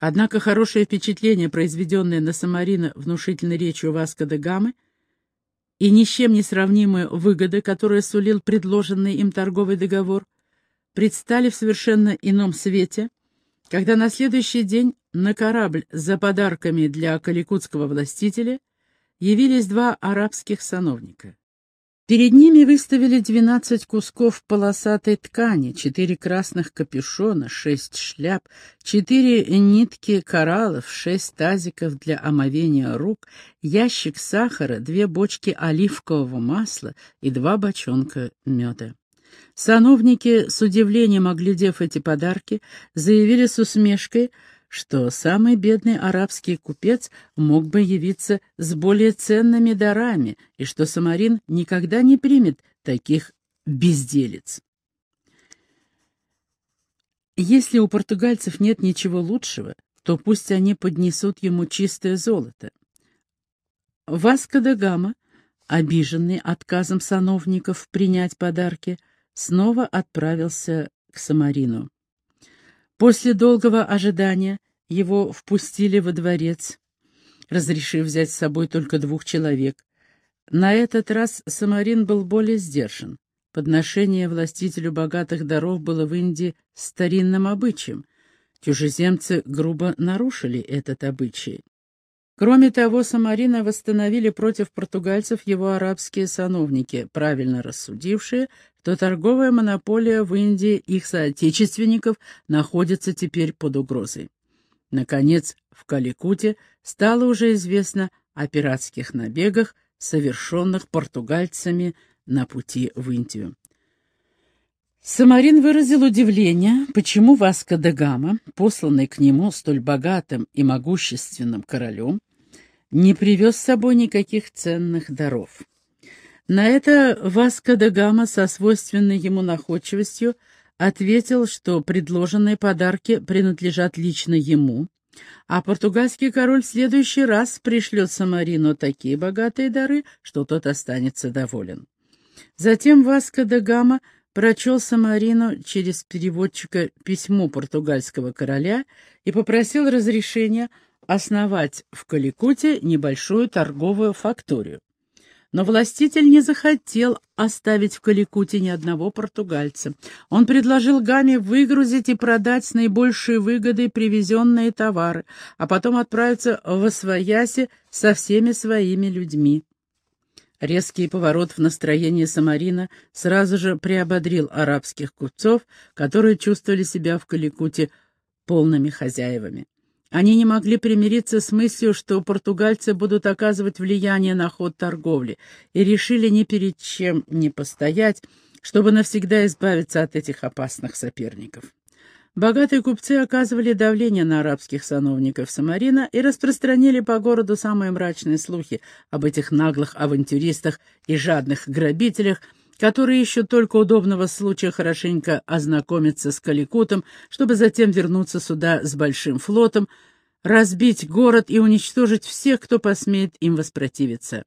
Однако хорошее впечатление, произведенное на Самарина внушительной речью Васко де Гамы, и ни с чем не сравнимые выгоды, которые сулил предложенный им торговый договор, предстали в совершенно ином свете, когда на следующий день на корабль за подарками для каликутского властителя явились два арабских сановника. Перед ними выставили двенадцать кусков полосатой ткани, четыре красных капюшона, шесть шляп, четыре нитки кораллов, шесть тазиков для омовения рук, ящик сахара, две бочки оливкового масла и два бочонка меда. Сановники, с удивлением оглядев эти подарки, заявили с усмешкой, что самый бедный арабский купец мог бы явиться с более ценными дарами, и что Самарин никогда не примет таких безделец. Если у португальцев нет ничего лучшего, то пусть они поднесут ему чистое золото. Васко да Гама, обиженный отказом сановников принять подарки, снова отправился к Самарину. После долгого ожидания его впустили во дворец, разрешив взять с собой только двух человек. На этот раз Самарин был более сдержан. Подношение властителю богатых даров было в Индии старинным обычаем. Чужеземцы грубо нарушили этот обычай. Кроме того, Самарина восстановили против португальцев его арабские сановники, правильно рассудившие, что торговая монополия в Индии их соотечественников находится теперь под угрозой. Наконец, в Каликуте стало уже известно о пиратских набегах, совершенных португальцами на пути в Индию. Самарин выразил удивление, почему Васко де Гама, посланный к нему столь богатым и могущественным королем, не привез с собой никаких ценных даров. На это Васко да Гама со свойственной ему находчивостью ответил, что предложенные подарки принадлежат лично ему, а португальский король в следующий раз пришлет Самарину такие богатые дары, что тот останется доволен. Затем Васко да Гама прочел Самарину через переводчика письмо португальского короля и попросил разрешения основать в Каликуте небольшую торговую факторию. Но властитель не захотел оставить в Каликуте ни одного португальца. Он предложил Гаме выгрузить и продать с наибольшей выгодой привезенные товары, а потом отправиться в Освояси со всеми своими людьми. Резкий поворот в настроении Самарина сразу же приободрил арабских купцов, которые чувствовали себя в Каликуте полными хозяевами. Они не могли примириться с мыслью, что португальцы будут оказывать влияние на ход торговли, и решили ни перед чем не постоять, чтобы навсегда избавиться от этих опасных соперников. Богатые купцы оказывали давление на арабских сановников Самарина и распространили по городу самые мрачные слухи об этих наглых авантюристах и жадных грабителях, которые ищут только удобного случая хорошенько ознакомиться с Каликутом, чтобы затем вернуться сюда с большим флотом, разбить город и уничтожить всех, кто посмеет им воспротивиться.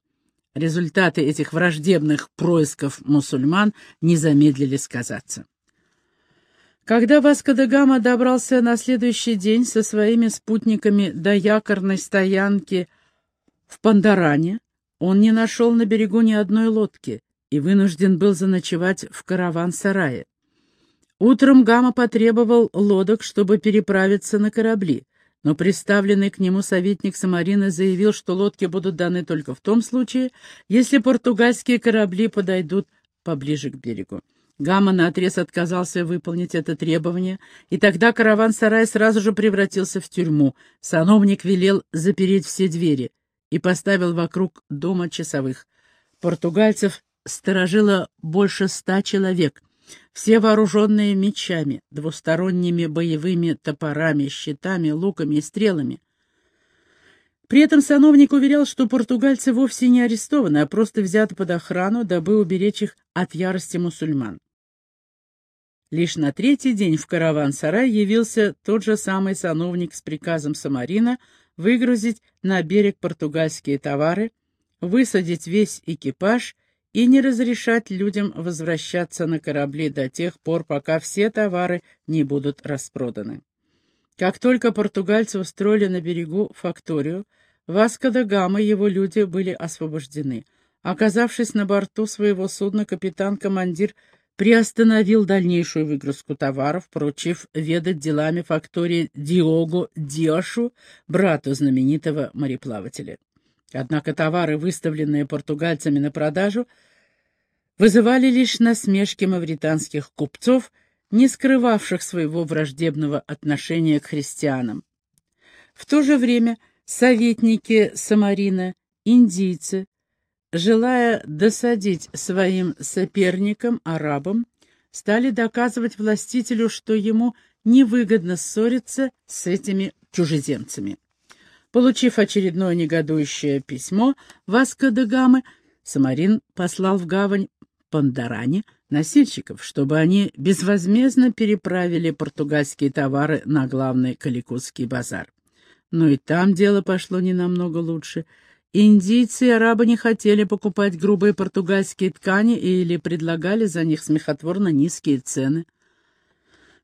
Результаты этих враждебных происков мусульман не замедлили сказаться. Когда Васко де Гама добрался на следующий день со своими спутниками до якорной стоянки в Пандаране, он не нашел на берегу ни одной лодки, и вынужден был заночевать в караван-сарае. Утром Гама потребовал лодок, чтобы переправиться на корабли, но представленный к нему советник Самарина заявил, что лодки будут даны только в том случае, если португальские корабли подойдут поближе к берегу. Гамма наотрез отказался выполнить это требование, и тогда караван-сарай сразу же превратился в тюрьму. Сановник велел запереть все двери и поставил вокруг дома часовых. Португальцев сторожило больше ста человек, все вооруженные мечами, двусторонними боевыми топорами, щитами, луками и стрелами. При этом сановник уверял, что португальцы вовсе не арестованы, а просто взяты под охрану, дабы уберечь их от ярости мусульман. Лишь на третий день в караван-сарай явился тот же самый сановник с приказом Самарина выгрузить на берег португальские товары, высадить весь экипаж и не разрешать людям возвращаться на корабли до тех пор, пока все товары не будут распроданы. Как только португальцы устроили на берегу факторию, Васко да Гама и его люди были освобождены. Оказавшись на борту своего судна, капитан-командир приостановил дальнейшую выгрузку товаров, поручив ведать делами фактории Диого Диошу, брату знаменитого мореплавателя. Однако товары, выставленные португальцами на продажу, вызывали лишь насмешки мавританских купцов, не скрывавших своего враждебного отношения к христианам. В то же время советники Самарина, индийцы, желая досадить своим соперникам, арабам, стали доказывать властителю, что ему невыгодно ссориться с этими чужеземцами. Получив очередное негодующее письмо Васко де Гамы, Самарин послал в гавань Пандаране носильщиков, чтобы они безвозмездно переправили португальские товары на главный Каликутский базар. Но и там дело пошло не намного лучше. Индийцы и арабы не хотели покупать грубые португальские ткани или предлагали за них смехотворно низкие цены.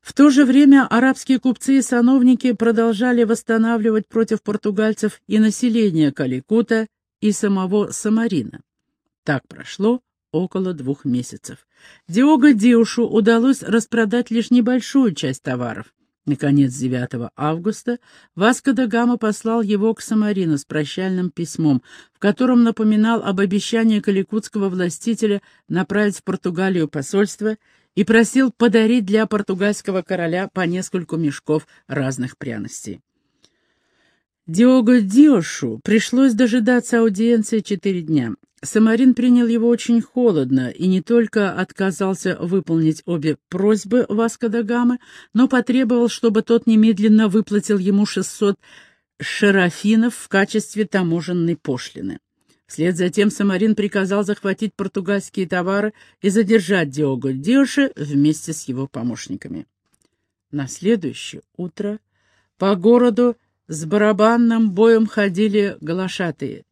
В то же время арабские купцы и сановники продолжали восстанавливать против португальцев и население Каликута, и самого Самарина. Так прошло около двух месяцев. Диого Диушу удалось распродать лишь небольшую часть товаров. Наконец, 9 августа Васко да Гама послал его к Самарину с прощальным письмом, в котором напоминал об обещании каликутского властителя направить в Португалию посольство и просил подарить для португальского короля по нескольку мешков разных пряностей. Диого Диошу пришлось дожидаться аудиенции четыре дня. Самарин принял его очень холодно и не только отказался выполнить обе просьбы Васко да Гамы, но потребовал, чтобы тот немедленно выплатил ему 600 шерафинов в качестве таможенной пошлины. Вслед за тем Самарин приказал захватить португальские товары и задержать Диого Диоши вместе с его помощниками. На следующее утро по городу с барабанным боем ходили глашатые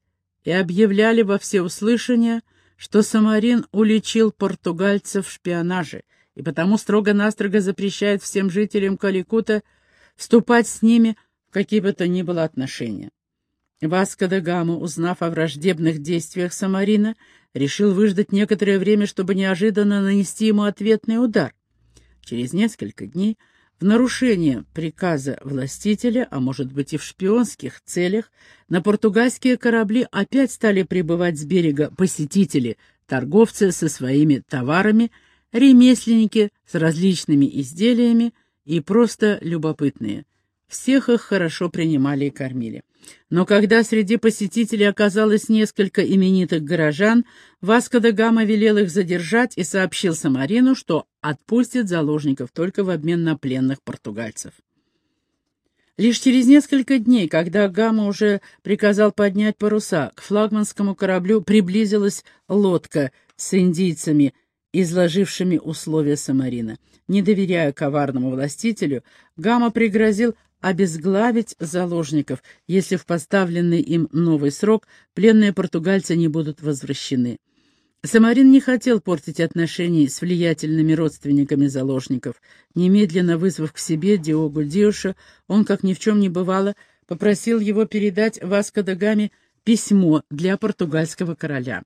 и объявляли во всеуслышание, что Самарин уличил португальцев в шпионаже и потому строго-настрого запрещает всем жителям Каликута вступать с ними в какие бы то ни было отношения. Васко да Гама, узнав о враждебных действиях Самарина, решил выждать некоторое время, чтобы неожиданно нанести ему ответный удар. Через несколько дней в нарушение приказа властителя, а может быть и в шпионских целях, на португальские корабли опять стали прибывать с берега посетители, торговцы со своими товарами, ремесленники с различными изделиями и просто любопытные. Всех их хорошо принимали и кормили. Но когда среди посетителей оказалось несколько именитых горожан, Васко де Гама велел их задержать и сообщил Самарину, что отпустит заложников только в обмен на пленных португальцев. Лишь через несколько дней, когда Гама уже приказал поднять паруса, к флагманскому кораблю приблизилась лодка с индийцами, изложившими условия Самарина. Не доверяя коварному властителю, Гама пригрозил обезглавить заложников, если в поставленный им новый срок пленные португальцы не будут возвращены. Самарин не хотел портить отношений с влиятельными родственниками заложников. Немедленно вызвав к себе Диогу Диуша, он, как ни в чем не бывало, попросил его передать Васко да Гаме письмо для португальского короля.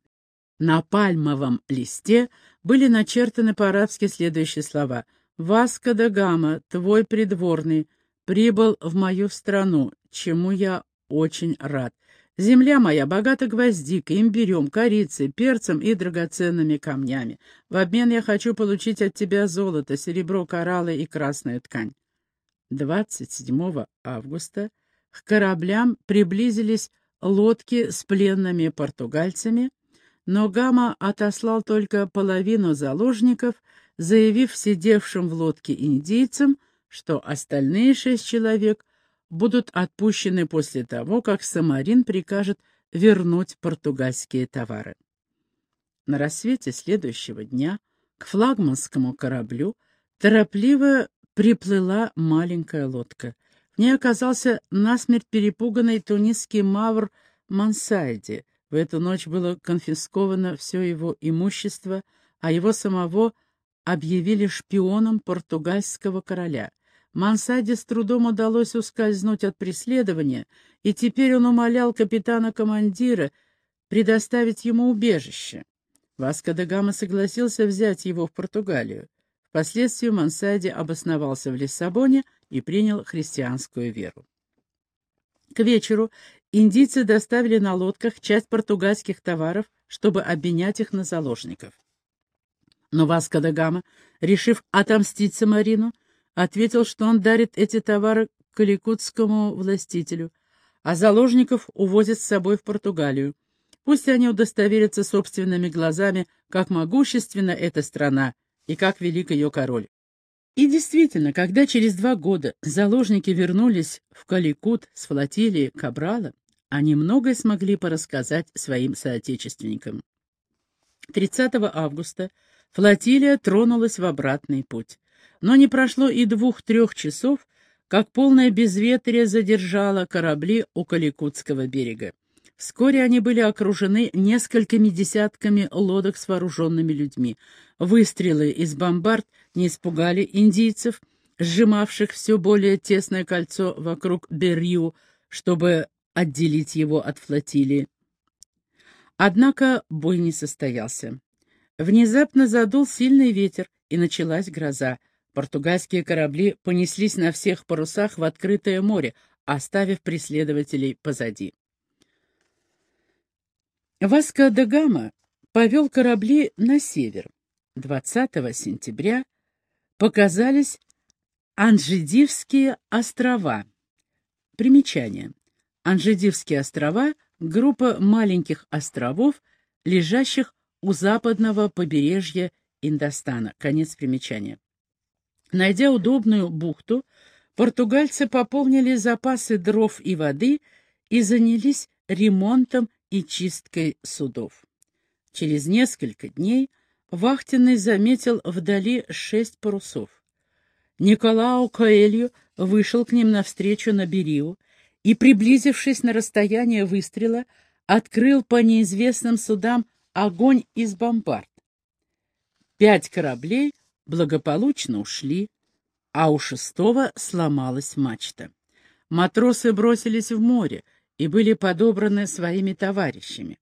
На пальмовом листе были начертаны по-арабски следующие слова «Васко да Гама, твой придворный, прибыл в мою страну, чему я очень рад. Земля моя богата гвоздикой, имбирем, корицей, перцем и драгоценными камнями. В обмен я хочу получить от тебя золото, серебро, кораллы и красную ткань. 27 августа к кораблям приблизились лодки с пленными португальцами, но Гама отослал только половину заложников, заявив сидевшим в лодке индейцам, что остальные шесть человек будут отпущены после того, как Самарин прикажет вернуть португальские товары. На рассвете следующего дня к флагманскому кораблю торопливо приплыла маленькая лодка. В ней оказался насмерть перепуганный тунисский мавр Мансайди. В эту ночь было конфисковано все его имущество, а его самого объявили шпионом португальского короля — Мансаде с трудом удалось ускользнуть от преследования, и теперь он умолял капитана-командира предоставить ему убежище. Васко де Гама согласился взять его в Португалию. Впоследствии Мансаде обосновался в Лиссабоне и принял христианскую веру. К вечеру индийцы доставили на лодках часть португальских товаров, чтобы обменять их на заложников. Но Васко да Гама, решив отомстить Самарину, ответил, что он дарит эти товары каликутскому властителю, а заложников увозит с собой в Португалию. Пусть они удостоверятся собственными глазами, как могущественна эта страна и как велик ее король. И действительно, когда через два года заложники вернулись в Каликут с флотилией Кабрала, они многое смогли порассказать своим соотечественникам. 30 августа флотилия тронулась в обратный путь. Но не прошло и двух-трех часов, как полное безветрие задержало корабли у Каликутского берега. Вскоре они были окружены несколькими десятками лодок с вооруженными людьми. Выстрелы из бомбард не испугали индийцев, сжимавших все более тесное кольцо вокруг Берью, чтобы отделить его от флотилии. Однако бой не состоялся. Внезапно задул сильный ветер, и началась гроза. Португальские корабли понеслись на всех парусах в открытое море, оставив преследователей позади. Васко да Гама повел корабли на север. 20 сентября показались Анжидивские острова. Примечание. Анжидивские острова — группа маленьких островов, лежащих у западного побережья Индостана. Конец примечания. Найдя удобную бухту, португальцы пополнили запасы дров и воды и занялись ремонтом и чисткой судов. Через несколько дней вахтенный заметил вдали шесть парусов. Николао Коэлью вышел к ним навстречу на Бериу и, приблизившись на расстояние выстрела, открыл по неизвестным судам огонь из бомбард. Пять кораблей благополучно ушли, а у шестого сломалась мачта. Матросы бросились в море, и были подобраны своими товарищами.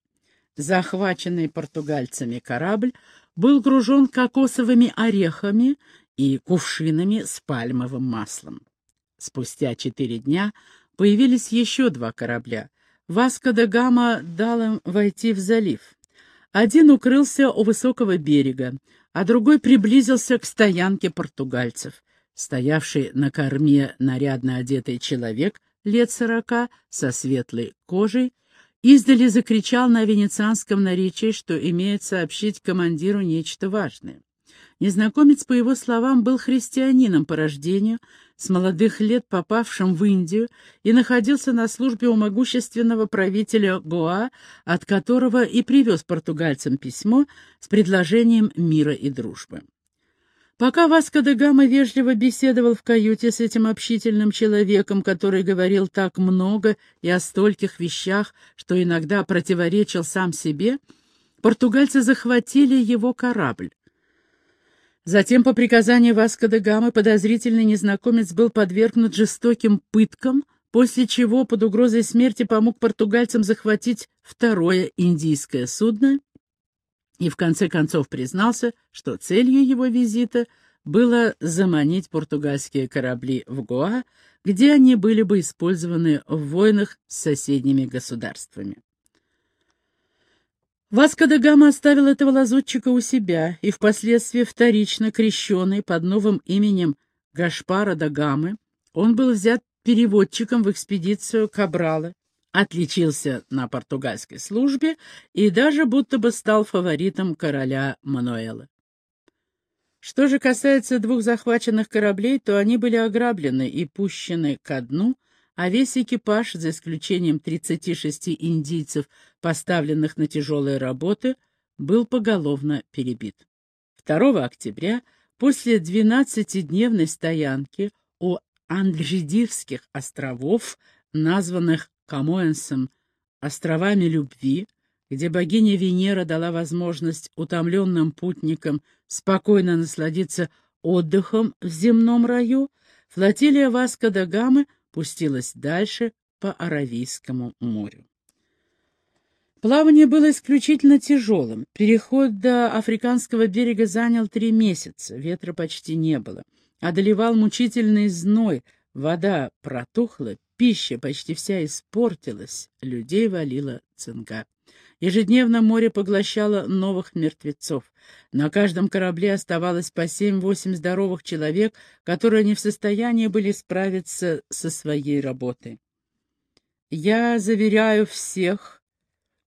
Захваченный португальцами корабль был гружен кокосовыми орехами и кувшинами с пальмовым маслом. Спустя четыре дня появились еще два корабля. Васко да Гама дал им войти в залив. Один укрылся у высокого берега, а другой приблизился к стоянке португальцев. Стоявший на корме нарядно одетый человек лет сорока, со светлой кожей, издали закричал на венецианском наречии, что имеет сообщить командиру нечто важное. Незнакомец, по его словам, был христианином по рождению, с молодых лет попавшим в Индию и находился на службе у могущественного правителя Гоа, от которого и привез португальцам письмо с предложением мира и дружбы. Пока Васко де Гама вежливо беседовал в каюте с этим общительным человеком, который говорил так много и о стольких вещах, что иногда противоречил сам себе, португальцы захватили его корабль. Затем, по приказанию Васко де Гамы, подозрительный незнакомец был подвергнут жестоким пыткам, после чего под угрозой смерти помог португальцам захватить второе индийское судно и в конце концов признался, что целью его визита было заманить португальские корабли в Гоа, где они были бы использованы в войнах с соседними государствами. Васко де Гама оставил этого лазутчика у себя и впоследствии вторично крещенный под новым именем Гашпара да Гамы, он был взят переводчиком в экспедицию Кабрала отличился на португальской службе и даже будто бы стал фаворитом короля Мануэла. Что же касается двух захваченных кораблей, то они были ограблены и пущены ко дну, а весь экипаж, за исключением 36 индийцев, поставленных на тяжелые работы, был поголовно перебит. 2 октября, после 12-дневной стоянки у Анджидирских островов, названных Камоэнсом, островами любви, где богиня Венера дала возможность утомленным путникам спокойно насладиться отдыхом в земном раю, флотилия Васко да Гамы пустилась дальше по Аравийскому морю. Плавание было исключительно тяжелым. Переход до африканского берега занял три месяца, ветра почти не было. Одолевал мучительный зной, вода протухла, пища почти вся испортилась, людей валила цинга. Ежедневно море поглощало новых мертвецов. На каждом корабле оставалось по семь-восемь здоровых человек, которые не в состоянии были справиться со своей работой. «Я заверяю всех»,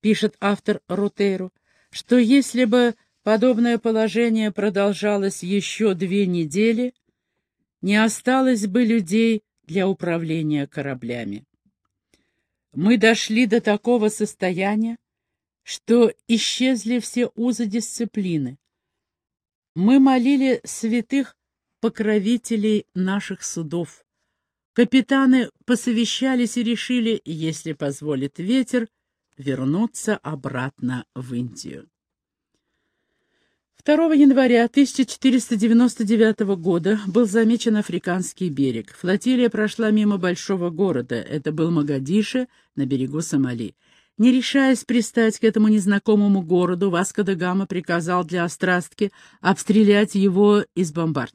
пишет автор Рутейру, что если бы подобное положение продолжалось еще две недели, не осталось бы людей для управления кораблями. Мы дошли до такого состояния, что исчезли все узы дисциплины. Мы молили святых покровителей наших судов. Капитаны посовещались и решили, если позволит ветер, вернуться обратно в Индию. 2 января 1499 года был замечен африканский берег. Флотилия прошла мимо большого города, это был Магадише на берегу Сомали. Не решаясь пристать к этому незнакомому городу, Васко де Гама приказал для острастки обстрелять его из бомбард.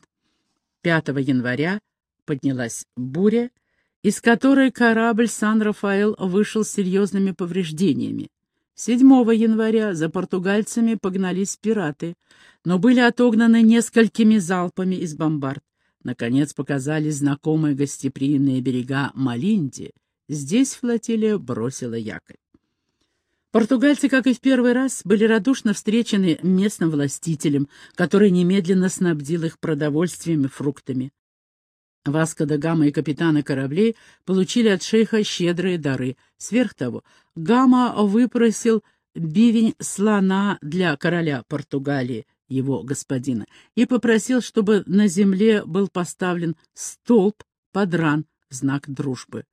5 января поднялась буря, из которой корабль «Сан-Рафаэл» вышел с серьезными повреждениями. 7 января за португальцами погнались пираты, но были отогнаны несколькими залпами из бомбард. Наконец показались знакомые гостеприимные берега Малинди. Здесь флотилия бросила якорь. Португальцы, как и в первый раз, были радушно встречены местным властителем, который немедленно снабдил их продовольствием и фруктами. Васко да Гама и капитаны кораблей получили от шейха щедрые дары. Сверх того, Гама выпросил бивень слона для короля Португалии, его господина, и попросил, чтобы на земле был поставлен столб под ран в знак дружбы.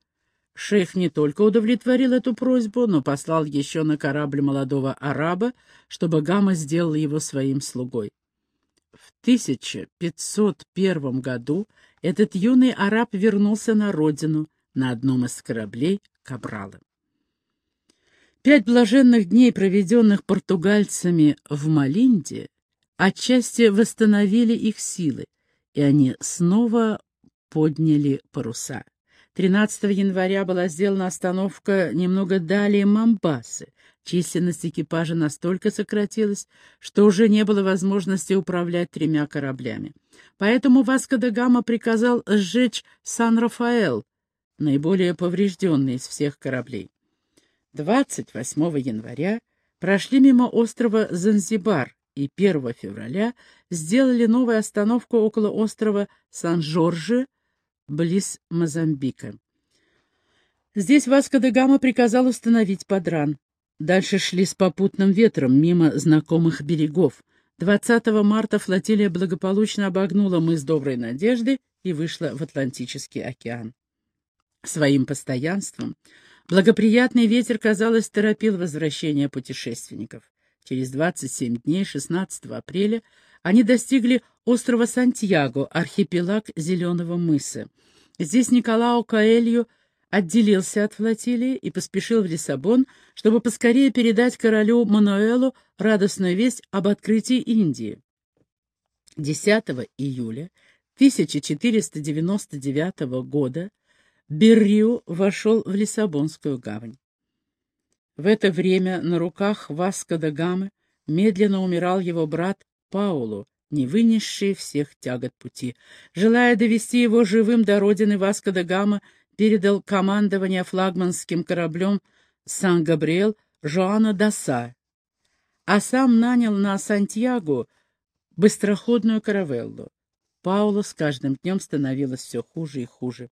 Шейх не только удовлетворил эту просьбу, но послал еще на корабль молодого араба, чтобы Гама сделал его своим слугой. В 1501 году этот юный араб вернулся на родину на одном из кораблей Кабрала. Пять блаженных дней, проведенных португальцами в Малинде, отчасти восстановили их силы, и они снова подняли паруса. 13 января была сделана остановка немного далее Мамбасы, Численность экипажа настолько сократилась, что уже не было возможности управлять тремя кораблями. Поэтому Васко де Гама приказал сжечь Сан-Рафаэл, наиболее поврежденный из всех кораблей. 28 января прошли мимо острова Занзибар и 1 февраля сделали новую остановку около острова Сан-Жорже, близ Мозамбика. Здесь Васко де Гама приказал установить подран. Дальше шли с попутным ветром мимо знакомых берегов. 20 марта флотилия благополучно обогнула мыс Доброй Надежды и вышла в Атлантический океан. Своим постоянством благоприятный ветер, казалось, торопил возвращение путешественников. Через 27 дней, 16 апреля, они достигли острова Сантьяго, архипелаг Зеленого мыса. Здесь Николао Каэлью отделился от флотилии и поспешил в Лиссабон, чтобы поскорее передать королю Мануэлу радостную весть об открытии Индии. 10 июля 1499 года Беррио вошел в Лиссабонскую гавань. В это время на руках Васко да Гамы медленно умирал его брат Паулу, не вынесший всех тягот пути. Желая довести его живым до родины, Васко да Гама передал командование флагманским кораблем Сан-Габриэл Жоана Даса, а сам нанял на Сантьяго быстроходную каравеллу. Пауло с каждым днем становилось все хуже и хуже.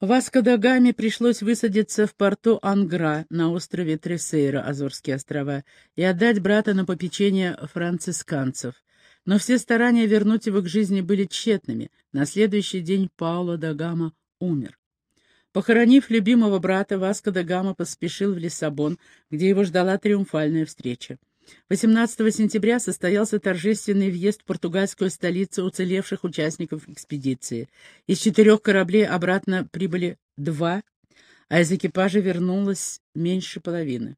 Васко да Гаме пришлось высадиться в порту Ангра на острове Тресейра, Азорские острова, и отдать брата на попечение францисканцев. Но все старания вернуть его к жизни были тщетными. На следующий день Пауло да Гама умер. Похоронив любимого брата, Васко да Гама поспешил в Лиссабон, где его ждала триумфальная встреча. 18 сентября состоялся торжественный въезд в португальскую столицу уцелевших участников экспедиции. Из четырех кораблей обратно прибыли два, а из экипажа вернулось меньше половины.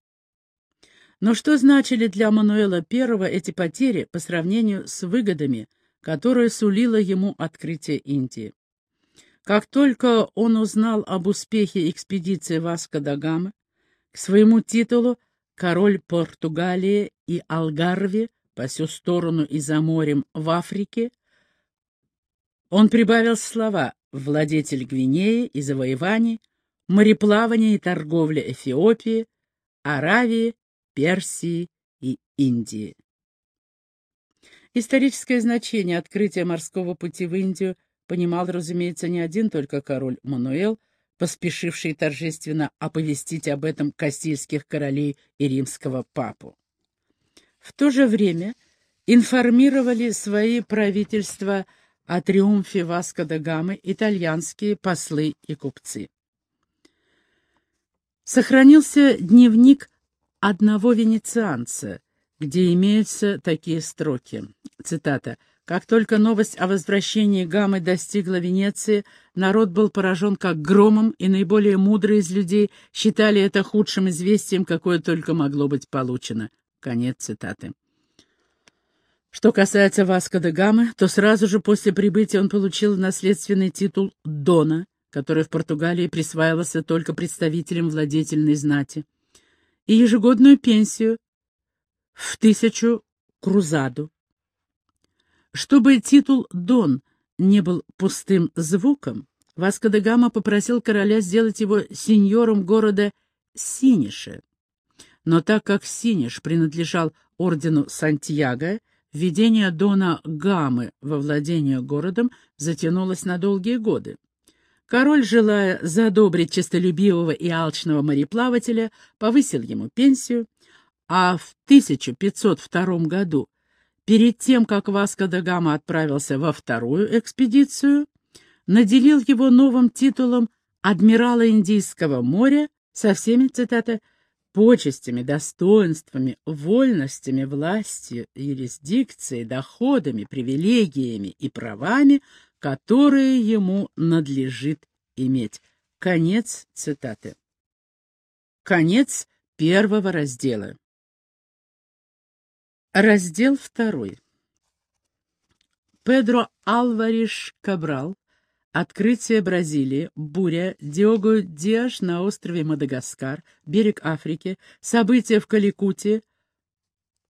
Но что значили для Мануэла I эти потери по сравнению с выгодами, которые сулило ему открытие Индии? Как только он узнал об успехе экспедиции Васко да Гама, к своему титулу король Португалии и Алгарве по всю сторону и за морем в Африке, он прибавил слова «владетель Гвинеи и завоеваний», «мореплавание и торговля Эфиопии», «Аравии», «Персии» и «Индии». Историческое значение открытия морского пути в Индию понимал, разумеется, не один только король Мануэл, поспешивший торжественно оповестить об этом кастильских королей и римского папу. В то же время информировали свои правительства о триумфе Васко да Гамы итальянские послы и купцы. Сохранился дневник одного венецианца, где имеются такие строки. Цитата. Как только новость о возвращении Гамы достигла Венеции, народ был поражен как громом, и наиболее мудрые из людей считали это худшим известием, какое только могло быть получено. Конец цитаты. Что касается Васко де Гамы, то сразу же после прибытия он получил наследственный титул Дона, который в Португалии присваивался только представителям владетельной знати, и ежегодную пенсию в тысячу крузаду. Чтобы титул «Дон» не был пустым звуком, Васко де Гама попросил короля сделать его сеньором города Синише. Но так как Синиш принадлежал ордену Сантьяго, введение Дона Гамы во владение городом затянулось на долгие годы. Король, желая задобрить честолюбивого и алчного мореплавателя, повысил ему пенсию, а в 1502 году перед тем, как Васко да Гама отправился во вторую экспедицию, наделил его новым титулом адмирала Индийского моря со всеми, цитата, почестями, достоинствами, вольностями, властью, юрисдикцией, доходами, привилегиями и правами, которые ему надлежит иметь. Конец цитаты. Конец первого раздела. Раздел второй. Педро Алвариш Кабрал. Открытие Бразилии. Буря. Диого Диаш на острове Мадагаскар. Берег Африки. События в Каликуте.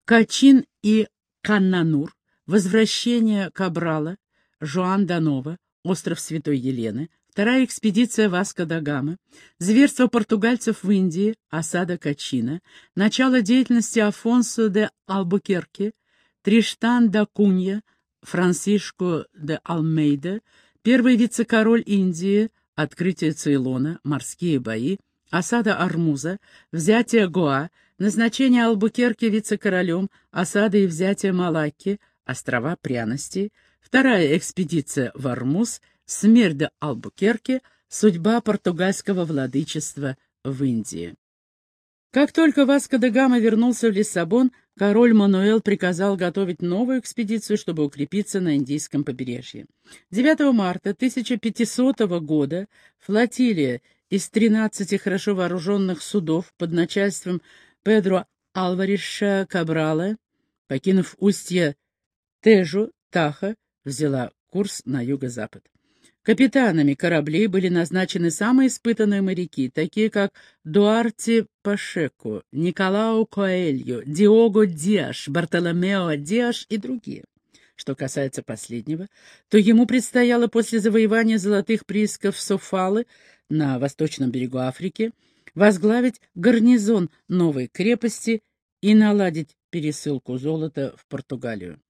Качин и Каннанур. Возвращение Кабрала. Жуан Данова. Остров Святой Елены. Вторая экспедиция Васко да Гамы, зверство португальцев в Индии, осада Качина, начало деятельности Афонсо де Албукерке, Триштан да Кунья, Франсишко де Алмейда, первый вице-король Индии, открытие Цейлона, морские бои, осада Армуза, взятие Гоа, назначение Албукерки вице-королем, осада и взятие Малакки, острова пряностей, вторая экспедиция в Армуз — Смерть де Албукерке, судьба португальского владычества в Индии. Как только Васко де Гама вернулся в Лиссабон, король Мануэл приказал готовить новую экспедицию, чтобы укрепиться на Индийском побережье. 9 марта 1500 года флотилия из 13 хорошо вооруженных судов под начальством Педро Алвариша Кабрала, покинув устье Тежу, Таха, взяла курс на юго-запад. Капитанами кораблей были назначены самые испытанные моряки, такие как Дуарте Пашеко, Николао Коэльо, Диого Диаш, Бартоломео Диаш и другие. Что касается последнего, то ему предстояло после завоевания золотых приисков Софалы на восточном берегу Африки возглавить гарнизон новой крепости и наладить пересылку золота в Португалию.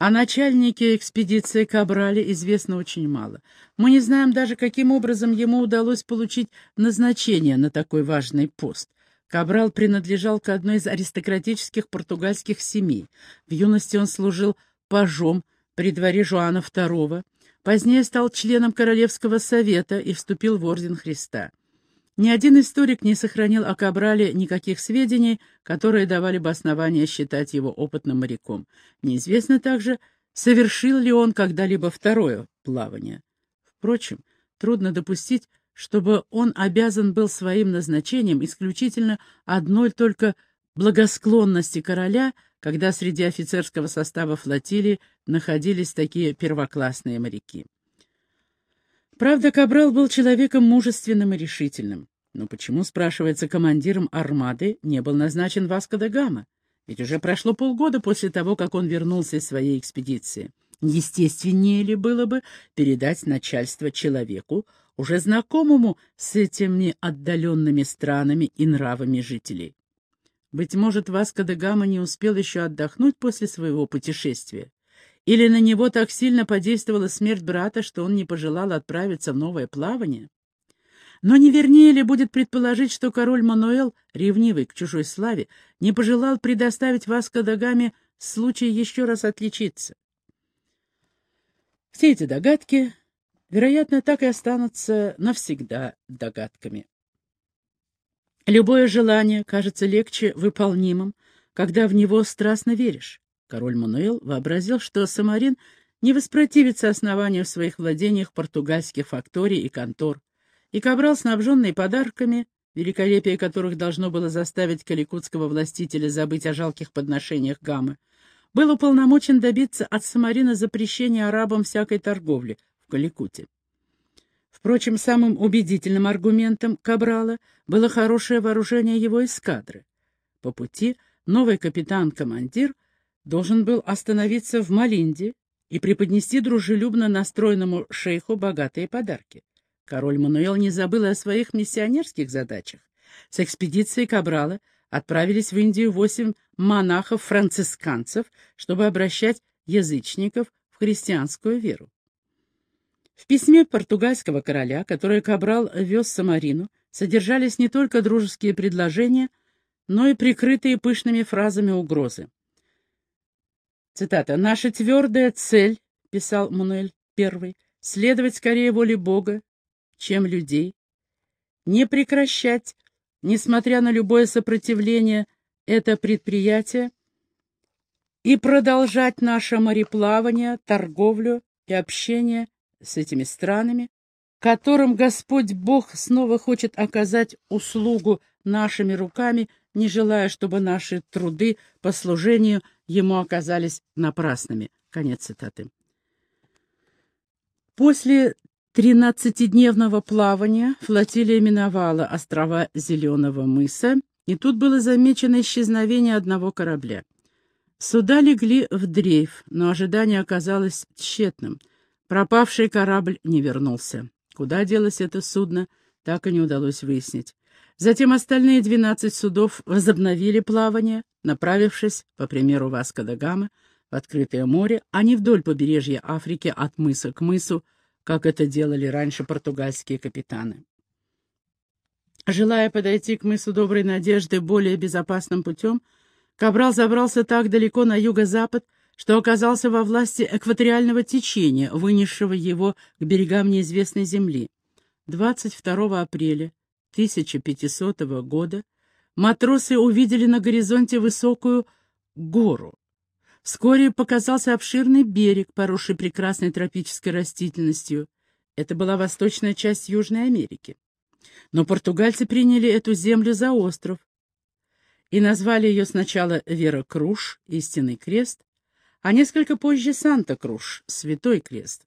О начальнике экспедиции Кабрале известно очень мало. Мы не знаем даже, каким образом ему удалось получить назначение на такой важный пост. Кабрал принадлежал к одной из аристократических португальских семей. В юности он служил пажом при дворе Жуана II, позднее стал членом Королевского совета и вступил в Орден Христа. Ни один историк не сохранил о Кабрале никаких сведений, которые давали бы основания считать его опытным моряком. Неизвестно также, совершил ли он когда-либо второе плавание. Впрочем, трудно допустить, чтобы он обязан был своим назначением исключительно одной только благосклонности короля, когда среди офицерского состава флотилии находились такие первоклассные моряки. Правда, Кабрал был человеком мужественным и решительным. Но почему, спрашивается, командиром армады не был назначен Васко да Гама? Ведь уже прошло полгода после того, как он вернулся из своей экспедиции. Естественнее ли было бы передать начальство человеку, уже знакомому с этими отдаленными странами и нравами жителей? Быть может, Васко да Гама не успел еще отдохнуть после своего путешествия. Или на него так сильно подействовала смерть брата, что он не пожелал отправиться в новое плавание? Но не вернее ли будет предположить, что король Мануэл, ревнивый к чужой славе, не пожелал предоставить Васко да Гаме случай еще раз отличиться? Все эти догадки, вероятно, так и останутся навсегда догадками. Любое желание кажется легче выполнимым, когда в него страстно веришь. Король Мануэл вообразил, что Самарин не воспротивится основанию в своих владениях португальских факторий и контор, и Кабрал, снабженный подарками, великолепие которых должно было заставить каликутского властителя забыть о жалких подношениях Гамы, был уполномочен добиться от Самарина запрещения арабам всякой торговли в Каликуте. Впрочем, самым убедительным аргументом Кабрала было хорошее вооружение его эскадры. По пути новый капитан-командир — должен был остановиться в Малинде и преподнести дружелюбно настроенному шейху богатые подарки. Король Мануэл не забыл о своих миссионерских задачах. С экспедицией Кабрала отправились в Индию восемь монахов-францисканцев, чтобы обращать язычников в христианскую веру. В письме португальского короля, которое Кабрал вез Самарину, содержались не только дружеские предложения, но и прикрытые пышными фразами угрозы. Цитата. «Наша твердая цель, — писал Мануэль I, — следовать скорее воле Бога, чем людей, не прекращать, несмотря на любое сопротивление, это предприятие и продолжать наше мореплавание, торговлю и общение с этими странами, которым Господь Бог снова хочет оказать услугу нашими руками, не желая, чтобы наши труды по служению – ему оказались напрасными. Конец цитаты. После тринадцатидневного плавания флотилия миновала острова Зеленого мыса, и тут было замечено исчезновение одного корабля. Суда легли в дрейф, но ожидание оказалось тщетным. Пропавший корабль не вернулся. Куда делось это судно, так и не удалось выяснить. Затем остальные двенадцать судов возобновили плавание, направившись, по примеру Васко да Гамы, в открытое море, а не вдоль побережья Африки от мыса к мысу, как это делали раньше португальские капитаны. Желая подойти к мысу Доброй Надежды более безопасным путем, Кабрал забрался так далеко на юго-запад, что оказался во власти экваториального течения, вынесшего его к берегам неизвестной земли. 22 апреля 1500 года матросы увидели на горизонте высокую гору. Вскоре показался обширный берег, поросший прекрасной тропической растительностью. Это была восточная часть Южной Америки. Но португальцы приняли эту землю за остров и назвали ее сначала Вера-Круш, истинный крест, а несколько позже Санта-Круш, святой крест.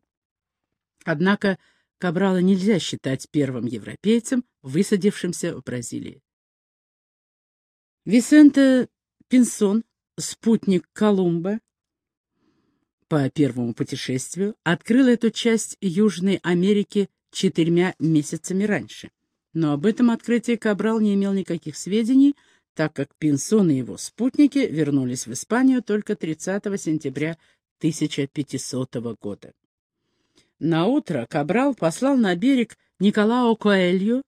Однако Кабрала нельзя считать первым европейцем, высадившимся в Бразилии. Висенте Пинсон, спутник Колумба, по первому путешествию, открыл эту часть Южной Америки четырьмя месяцами раньше. Но об этом открытии Кабрал не имел никаких сведений, так как Пинсон и его спутники вернулись в Испанию только 30 сентября 1500 года. На утро Кабрал послал на берег Николао Коэлью,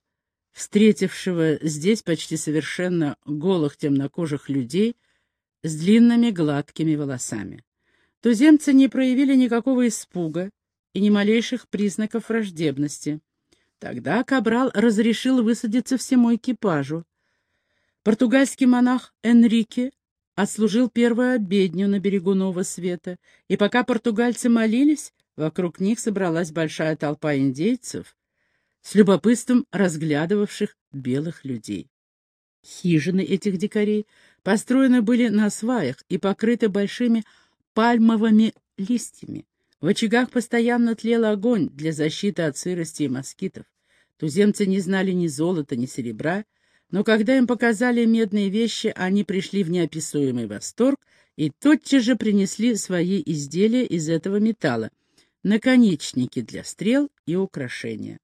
встретившего здесь почти совершенно голых темнокожих людей с длинными гладкими волосами. Туземцы не проявили никакого испуга и ни малейших признаков враждебности. Тогда Кабрал разрешил высадиться всему экипажу. Португальский монах Энрике отслужил первую обедню на берегу Нового Света, и пока португальцы молились, вокруг них собралась большая толпа индейцев, с любопытством разглядывавших белых людей. Хижины этих дикарей построены были на сваях и покрыты большими пальмовыми листьями. В очагах постоянно тлел огонь для защиты от сырости и москитов. Туземцы не знали ни золота, ни серебра, но когда им показали медные вещи, они пришли в неописуемый восторг и тотчас же принесли свои изделия из этого металла, наконечники для стрел и украшения.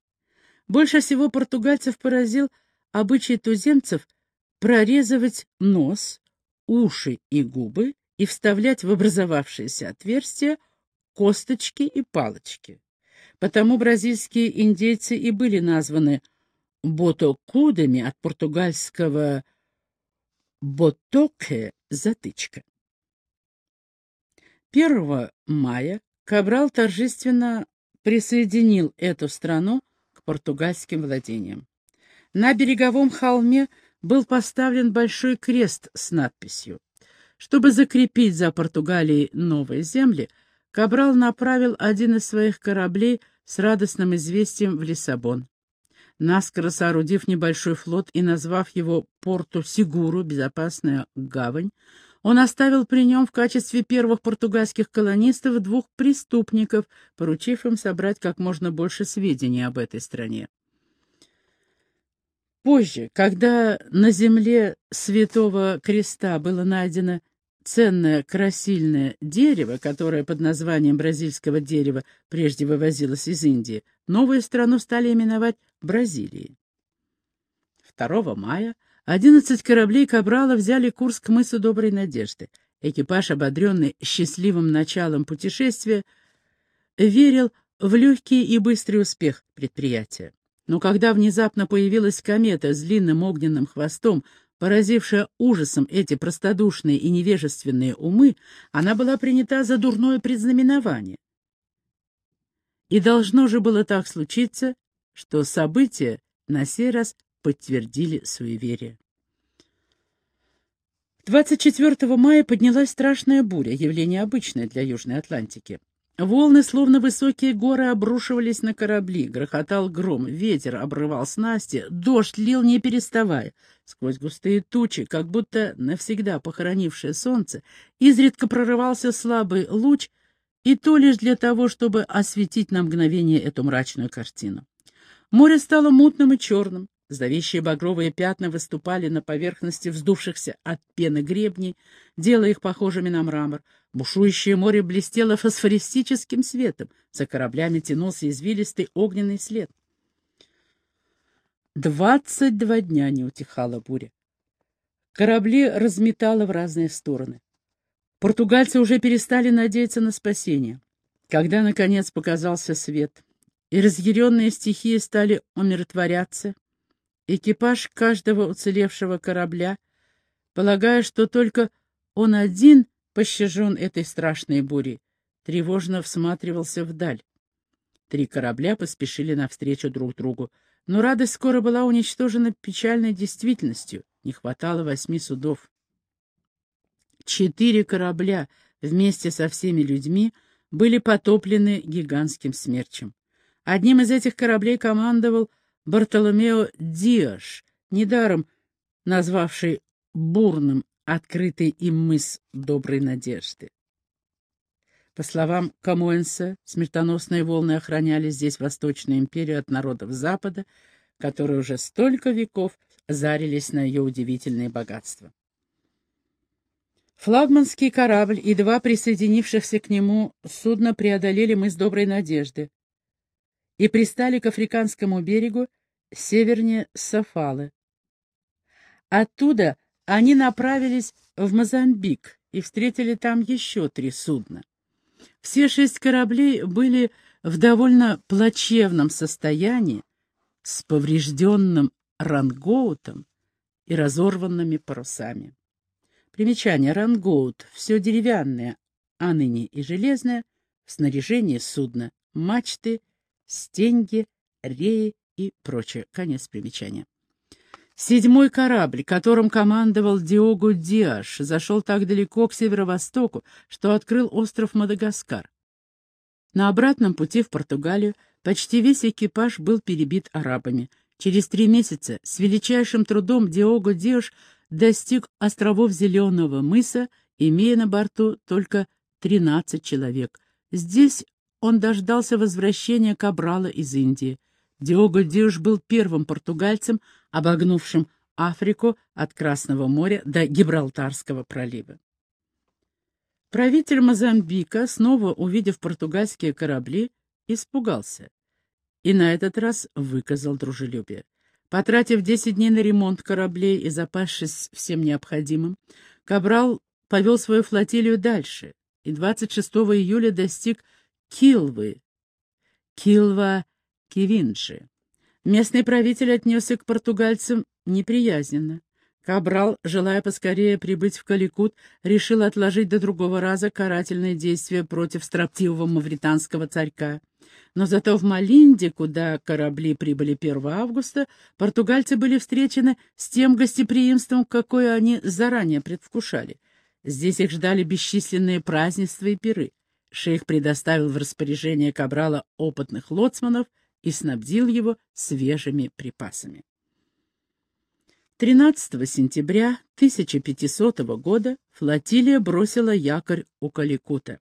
Больше всего португальцев поразил обычай туземцев прорезывать нос, уши и губы и вставлять в образовавшиеся отверстия косточки и палочки. Потому бразильские индейцы и были названы ботокудами от португальского «ботоке» — затычка. 1 мая Кабрал торжественно присоединил эту страну к португальским владениям. На береговом холме был поставлен большой крест с надписью. Чтобы закрепить за Португалией новые земли, Кабрал направил один из своих кораблей с радостным известием в Лиссабон. Наскоро соорудив небольшой флот и назвав его Порту Сигуру, безопасная гавань, он оставил при нем в качестве первых португальских колонистов двух преступников, поручив им собрать как можно больше сведений об этой стране. Позже, когда на земле Святого Креста было найдено ценное красильное дерево, которое под названием бразильского дерева прежде вывозилось из Индии, новую страну стали именовать Бразилией. 2 мая 11 кораблей Кабрала взяли курс к мысу Доброй Надежды. Экипаж, ободренный счастливым началом путешествия, верил в легкий и быстрый успех предприятия. Но когда внезапно появилась комета с длинным огненным хвостом, поразившая ужасом эти простодушные и невежественные умы, она была принята за дурное предзнаменование. И должно же было так случиться, что события на сей раз подтвердили суеверие. 24 мая поднялась страшная буря, явление обычное для Южной Атлантики. Волны, словно высокие горы, обрушивались на корабли, грохотал гром, ветер обрывал снасти, дождь лил не переставая. Сквозь густые тучи, как будто навсегда похоронившее солнце, изредка прорывался слабый луч, и то лишь для того, чтобы осветить на мгновение эту мрачную картину. Море стало мутным и черным, Зловещие багровые пятна выступали на поверхности вздувшихся от пены гребней, делая их похожими на мрамор. Бушующее море блестело фосфористическим светом. За кораблями тянулся извилистый огненный след. Двадцать два дня не утихала буря. Корабли разметало в разные стороны. Португальцы уже перестали надеяться на спасение. Когда, наконец, показался свет, и разъяренные стихии стали умиротворяться, Экипаж каждого уцелевшего корабля, полагая, что только он один пощажен этой страшной бурей, тревожно всматривался вдаль. Три корабля поспешили навстречу друг другу, но радость скоро была уничтожена печальной действительностью. Не хватало восьми судов. Четыре корабля вместе со всеми людьми были потоплены гигантским смерчем. Одним из этих кораблей командовал Бартоломео Диаш, недаром назвавший бурным открытый им мыс Доброй Надежды. По словам Камуэнса, смертоносные волны охраняли здесь Восточную империю от народов Запада, которые уже столько веков зарились на ее удивительные богатства. Флагманский корабль и два присоединившихся к нему судна преодолели мыс Доброй Надежды и пристали к африканскому берегу севернее Сафалы. Оттуда они направились в Мозамбик и встретили там еще три судна. Все шесть кораблей были в довольно плачевном состоянии, с поврежденным рангоутом и разорванными парусами. Примечание. Рангоут — все деревянное, а ныне и железное, в снаряжении судна, мачты, стенги, реи и прочее. Конец примечания. Седьмой корабль, которым командовал Диогу Диаш, зашел так далеко к северо-востоку, что открыл остров Мадагаскар. На обратном пути в Португалию почти весь экипаж был перебит арабами. Через три месяца с величайшим трудом Диого Диаш достиг островов Зеленого мыса, имея на борту только 13 человек. Здесь он дождался возвращения Кабрала из Индии. Диого Диаш был первым португальцем, обогнувшим Африку от Красного моря до Гибралтарского пролива. Правитель Мозамбика, снова увидев португальские корабли, испугался и на этот раз выказал дружелюбие. Потратив 10 дней на ремонт кораблей и запасшись всем необходимым, Кабрал повел свою флотилию дальше и 26 июля достиг Килвы, Килва Кивинджи. Местный правитель отнесся к португальцам неприязненно. Кабрал, желая поскорее прибыть в Каликут, решил отложить до другого раза карательные действия против строптивого мавританского царька. Но зато в Малинде, куда корабли прибыли 1 августа, португальцы были встречены с тем гостеприимством, какое они заранее предвкушали. Здесь их ждали бесчисленные празднества и пиры. Шейх предоставил в распоряжение Кабрала опытных лоцманов и снабдил его свежими припасами. 13 сентября 1500 года флотилия бросила якорь у Каликута.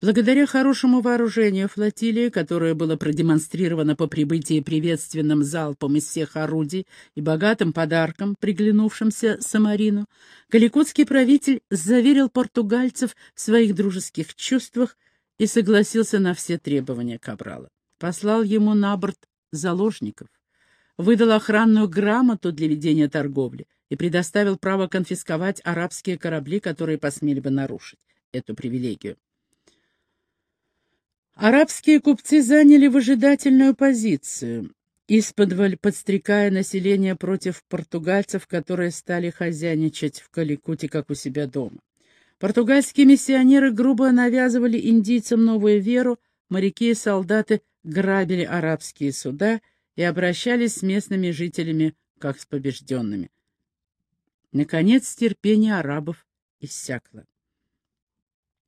Благодаря хорошему вооружению флотилии, которое было продемонстрировано по прибытии приветственным залпом из всех орудий и богатым подарком, приглянувшимся Самарину, каликутский правитель заверил португальцев в своих дружеских чувствах и согласился на все требования Кабрала. Послал ему на борт заложников, выдал охранную грамоту для ведения торговли и предоставил право конфисковать арабские корабли, которые посмели бы нарушить эту привилегию. Арабские купцы заняли выжидательную позицию, исподволь подстрекая население против португальцев, которые стали хозяйничать в Каликуте, как у себя дома. Португальские миссионеры грубо навязывали индийцам новую веру, моряки и солдаты грабили арабские суда и обращались с местными жителями как с побежденными. Наконец терпение арабов иссякло.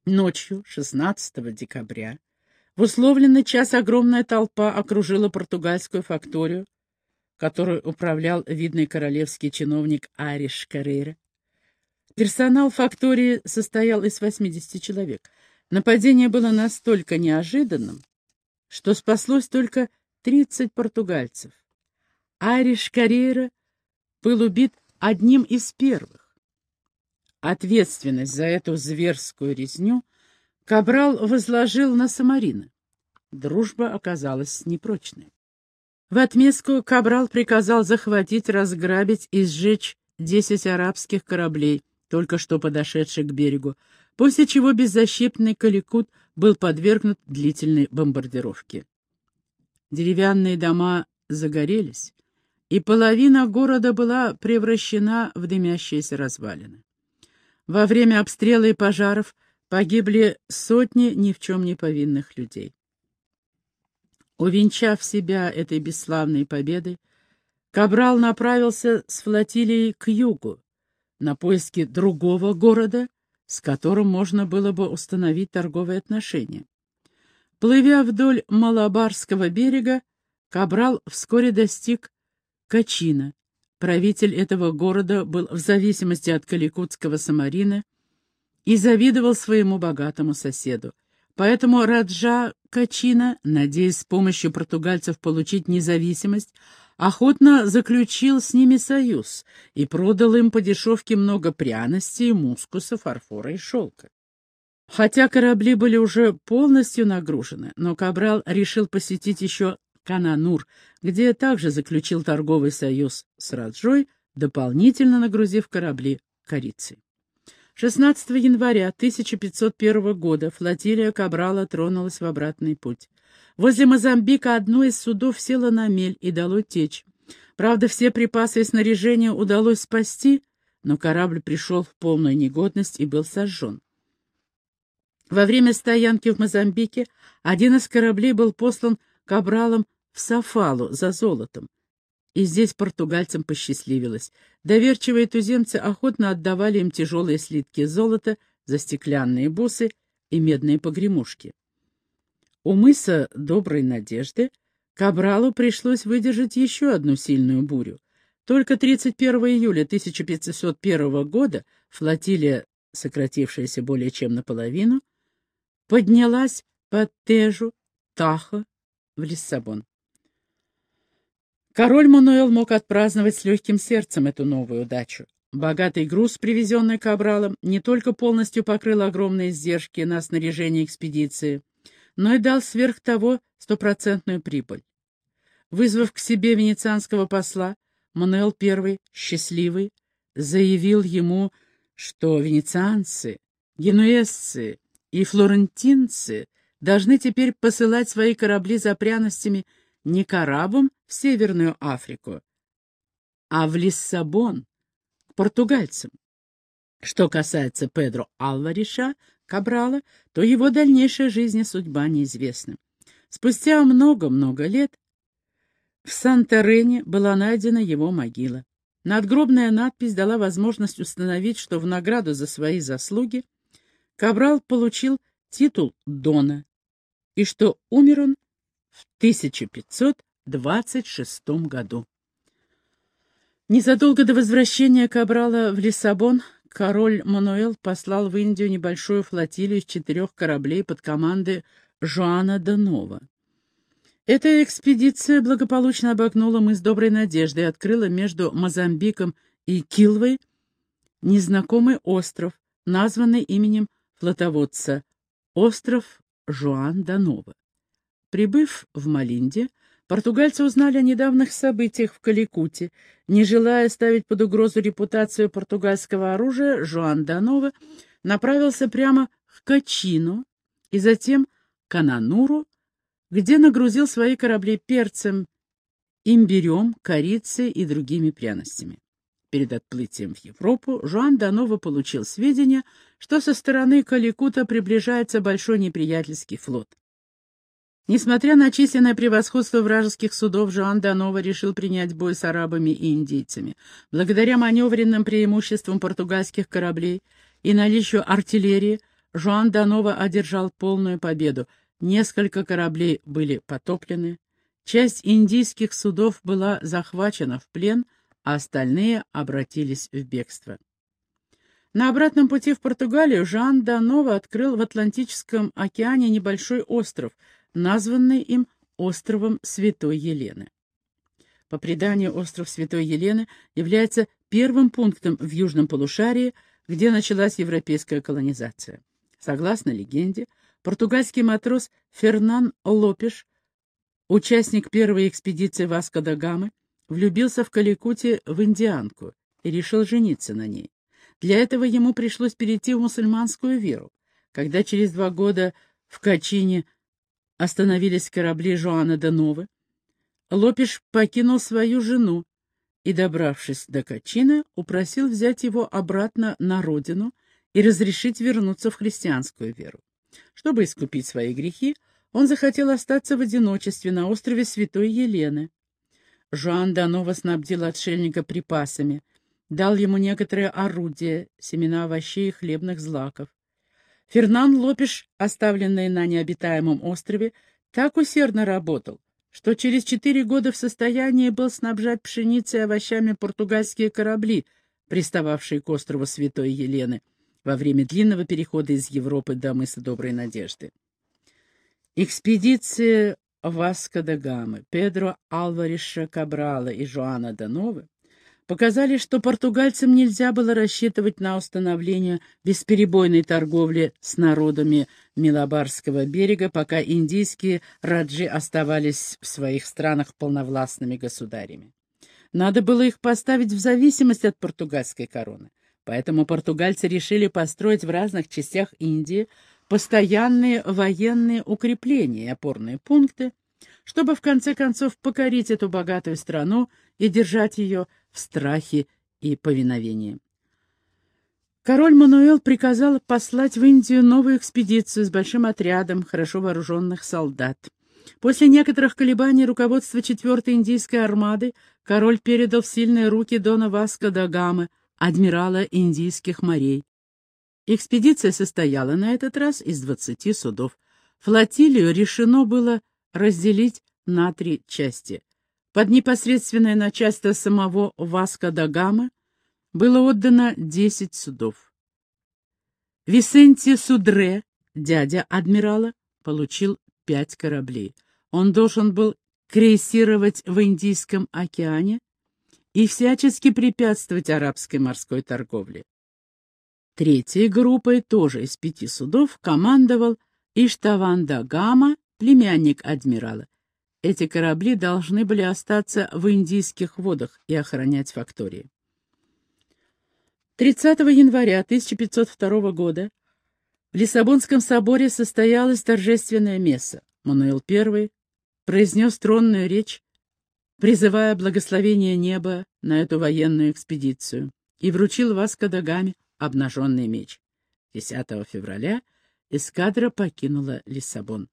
Ночью 16 декабря в условленный час огромная толпа окружила португальскую факторию, которую управлял видный королевский чиновник Ариш Карейра. Персонал фактории состоял из 80 человек. Нападение было настолько неожиданным, что спаслось только 30 португальцев. Ариш Карейра был убит одним из первых. Ответственность за эту зверскую резню — Кабрал возложил на Самарина. Дружба оказалась непрочной. В отместку Кабрал приказал захватить, разграбить и сжечь десять арабских кораблей, только что подошедших к берегу, после чего беззащитный Каликут был подвергнут длительной бомбардировке. Деревянные дома загорелись, и половина города была превращена в дымящиеся развалины. Во время обстрела и пожаров погибли сотни ни в чем не повинных людей. Увенчав себя этой бесславной победой, Кабрал направился с флотилией к югу, на поиски другого города, с которым можно было бы установить торговые отношения. Плывя вдоль Малабарского берега, Кабрал вскоре достиг Качина. Правитель этого города был в зависимости от Каликутского Самарина и завидовал своему богатому соседу. Поэтому Раджа Качина, надеясь с помощью португальцев получить независимость, охотно заключил с ними союз и продал им по дешевке много пряностей, мускуса, фарфора и шелка. Хотя корабли были уже полностью нагружены, но Кабрал решил посетить еще Кананур, где также заключил торговый союз с Раджой, дополнительно нагрузив корабли корицей. 16 января 1501 года флотилия Кабрала тронулась в обратный путь. Возле Мозамбика одно из судов село на мель и дало течь. Правда, все припасы и снаряжение удалось спасти, но корабль пришел в полную негодность и был сожжен. Во время стоянки в Мозамбике один из кораблей был послан Кабралом в Сафалу за золотом. И здесь португальцам посчастливилось. Доверчивые туземцы охотно отдавали им тяжелые слитки золота за стеклянные бусы и медные погремушки. У мыса Доброй Надежды Кабралу пришлось выдержать еще одну сильную бурю. Только 31 июля 1501 года флотилия, сократившаяся более чем наполовину, поднялась по Тежу, Тахо в Лиссабон. Король Мануэл мог отпраздновать с легким сердцем эту новую удачу. Богатый груз, привезенный Кабралом, не только полностью покрыл огромные издержки на снаряжение экспедиции, но и дал сверх того стопроцентную прибыль. Вызвав к себе венецианского посла, Мануэл I, счастливый, заявил ему, что венецианцы, генуэзцы и флорентинцы должны теперь посылать свои корабли за пряностями не к арабам в Северную Африку, а в Лиссабон, к португальцам. Что касается Педро Алвариша Кабрала, то его дальнейшая жизнь и судьба неизвестны. Спустя много-много лет в Санта-Рене была найдена его могила. Надгробная надпись дала возможность установить, что в награду за свои заслуги Кабрал получил титул Дона и что умер он в 1526 году. Незадолго до возвращения Кабрала в Лиссабон король Мануэл послал в Индию небольшую флотилию из четырех кораблей под командой Жоана Данова. Эта экспедиция благополучно обогнула мыс Доброй Надежды и открыла между Мозамбиком и Килвой незнакомый остров, названный именем флотоводца — остров Жуан Данова. Прибыв в Малинде, португальцы узнали о недавних событиях в Каликуте. Не желая ставить под угрозу репутацию португальского оружия, Жуан Данова направился прямо к Качину и затем к Анануру, где нагрузил свои корабли перцем, имбирем, корицей и другими пряностями. Перед отплытием в Европу Жуан Даново получил сведения, что со стороны Каликута приближается большой неприятельский флот. Несмотря на численное превосходство вражеских судов, Жуан Даново решил принять бой с арабами и индийцами. Благодаря маневренным преимуществам португальских кораблей и наличию артиллерии, Жуан Даново одержал полную победу. Несколько кораблей были потоплены, часть индийских судов была захвачена в плен, а остальные обратились в бегство. На обратном пути в Португалию Жан Данова открыл в Атлантическом океане небольшой остров, названный им островом Святой Елены. По преданию, остров Святой Елены является первым пунктом в южном полушарии, где началась европейская колонизация. Согласно легенде, Португальский матрос Фернан Лопеш, участник первой экспедиции Васко да Гамы, влюбился в Каликуте в индианку и решил жениться на ней. Для этого ему пришлось перейти в мусульманскую веру. Когда через два года в Качине остановились корабли Жоана де Новы, Лопеш покинул свою жену и, добравшись до Качина, упросил взять его обратно на родину и разрешить вернуться в христианскую веру. Чтобы искупить свои грехи, он захотел остаться в одиночестве на острове Святой Елены. Жан Данова снабдил отшельника припасами, дал ему некоторые орудия, семена овощей и хлебных злаков. Фернан Лопеш, оставленный на необитаемом острове, так усердно работал, что через четыре года в состоянии был снабжать пшеницей и овощами португальские корабли, пристававшие к острову Святой Елены, во время длинного перехода из Европы до мыса Доброй Надежды. Экспедиция Васко да Гамы, Педро Алвареша Кабрала и Жоана Дановы показали, что португальцам нельзя было рассчитывать на установление бесперебойной торговли с народами Милобарского берега, пока индийские раджи оставались в своих странах полновластными государями. Надо было их поставить в зависимость от португальской короны. Поэтому португальцы решили построить в разных частях Индии постоянные военные укрепления и опорные пункты, чтобы в конце концов покорить эту богатую страну и держать ее в страхе и повиновении. Король Мануэл приказал послать в Индию новую экспедицию с большим отрядом хорошо вооруженных солдат. После некоторых колебаний руководство 4-й индийской армады король передал в сильные руки Дона Васко да Гамы, адмирала индийских морей. Экспедиция состояла на этот раз из 20 судов. Флотилию решено было разделить на три части. Под непосредственное начальство самого Васко да Гамы было отдано 10 судов. Висенти Судре, дядя адмирала, получил пять кораблей. Он должен был крейсировать в Индийском океане и всячески препятствовать арабской морской торговле. Третьей группой, тоже из пяти судов, командовал Иштаванда Гама, племянник адмирала. Эти корабли должны были остаться в индийских водах и охранять фактории. 30 января 1502 года в Лиссабонском соборе состоялась торжественная месса. Мануил I произнес тронную речь, призывая благословение неба на эту военную экспедицию, и вручил Васко да Гаме обнаженный меч. 10 февраля эскадра покинула Лиссабон.